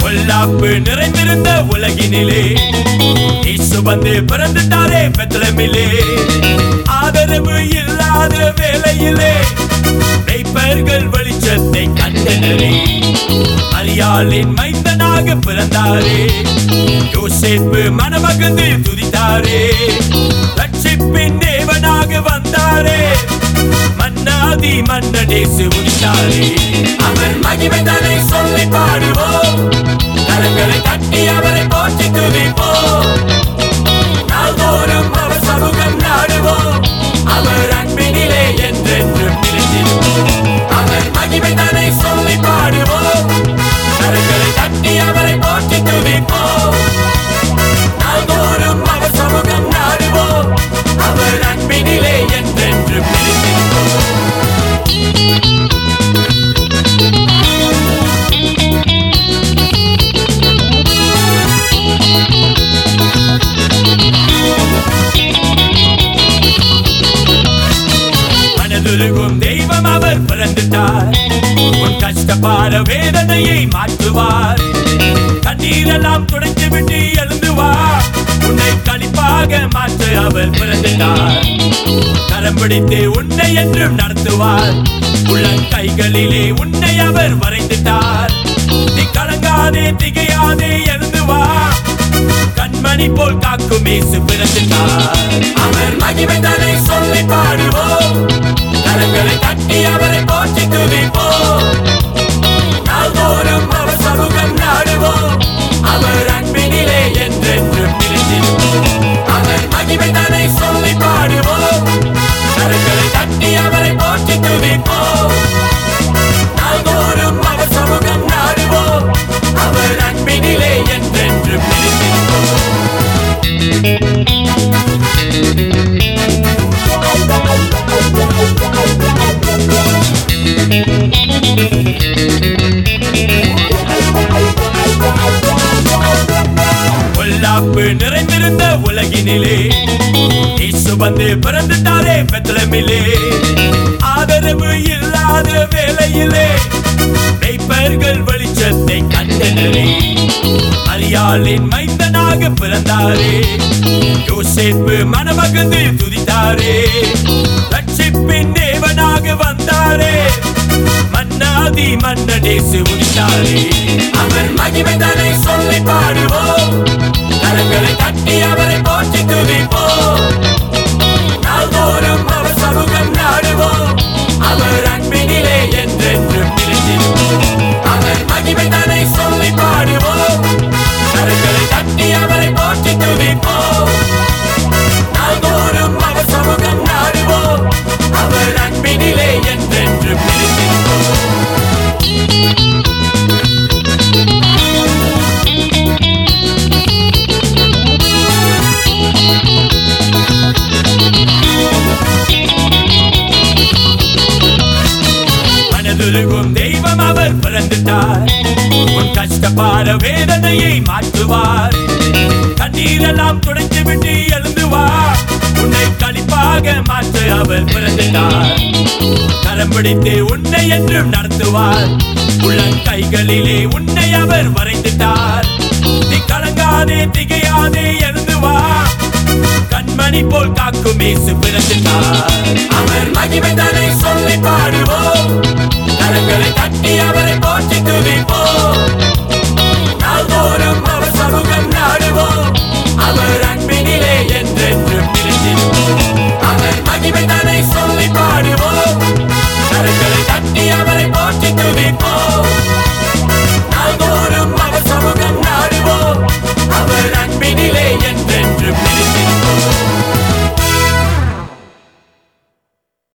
பொல்லாப்பு நிறைந்திருந்த உலகினிலே இயேசு வந்து பிறந்துட்டாரே பெத்தலமிலே ஆதரவு இல்லாத வேலையிலே மெய்ப்பர்கள் வெளிச்சத்தை கண்டனரே. அரியாளின் மரியாளின் மகனாக பிறந்தாரே யோசிப்பு மனமகந்து துதித்தாரே ரட்சிப்பின் தேவனாக வந்தாரே மன்னாதி மன்னனே உதித்தாரே அவர் மகிமை மகிமைதனை சொல்லி பாடுவோம் கஷ்டப்பாட வேதனையை மாற்றுவார். கண்ணீரெல்லாம் துடைத்து விட்டு எழுந்துவார். உன்னை களிப்பாக மாற்ற அவர் பிறந்தார் கரம் பிடித்து உன்னை என்றும் நடத்துவார். உள்ளங் கைகளிலே உன்னை அவர் வரைந்துட்டார். நீ கலங்காதே திகையாதே எழுந்து கண்மணி போல் காக்கும் இயேசு பிறந்துட்டார். அவர் மகிமை தன்னை சொல்லி பாடுவோம். சிறப்பு நிறைந்திருந்த உலகினிலே. இயேசு வந்து பிறந்துட்டாரே பெத்தலமிலே ஆதரவு இல்லாத வேலையிலே மெய்ப்பர்கள் வெளிச்சத்தை கண்டனரே. அரியாளின் மைந்தனாக பிறந்தாரே. யோசேப்பு மனமகந்து துதித்தாரே. ரட்சிப்பின் தேவனாக வந்தாரே. மன்னாதி மன்னனே சிவுடித்தாரே அவர் மகிமை தன்னை சொல்லி பாடுவோம். கரங்களை தட்டி அவரை போற்றி துதிப்போம் சம்சார வேதனையை மாற்றுவார். கண்ணீரெல்லாம் துடைத்து விட்டு எழுந்துவார். உன்னை கழிப்பாக மாற்ற அவர் பிறந்துட்டார். கரம் பிடித்து உன்னை என்றும் நடத்துவார். உள்ள கைகளிலே உன்னை அவர் வரைந்துட்டார். நீ கலங்காதே திகையாதே எழுந்துவா கண்மணி போல் காக்கும் இயேசு பிறந்துட்டார். அவர் மகிமை தன்னை சொல்லி பாடுவோம். கரங்களை அவரை போற்றி துவிப்போம்